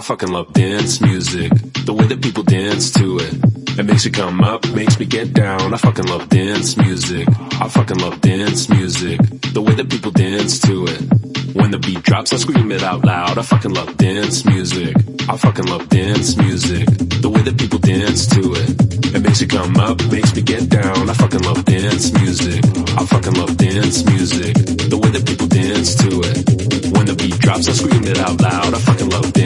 I fucking love dance music. The way that people dance to it. It makes me come up, makes me get down. I fucking love dance music. I fucking love dance music. The way that people dance to it. When the beat drops, I scream it out loud. I fucking love dance music. I fucking love dance music. The way that people dance to it. It makes you come up, makes me get down. I fucking love dance music. I fucking love dance music. The way that people dance to it. When the beat drops, I scream it out loud. I fucking love dance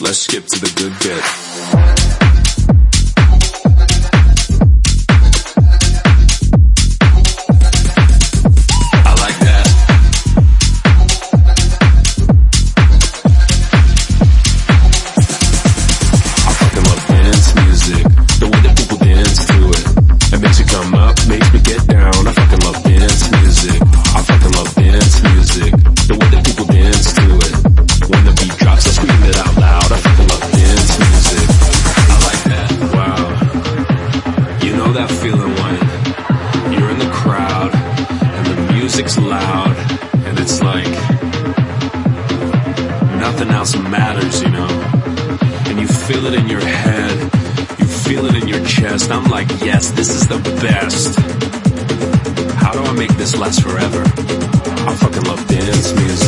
Let's skip to the good bit. Nothing else matters, you know? and you feel it in your head, you feel it in your chest. I'm like, yes, this is the best. How do I make this last forever? I fucking love dance music,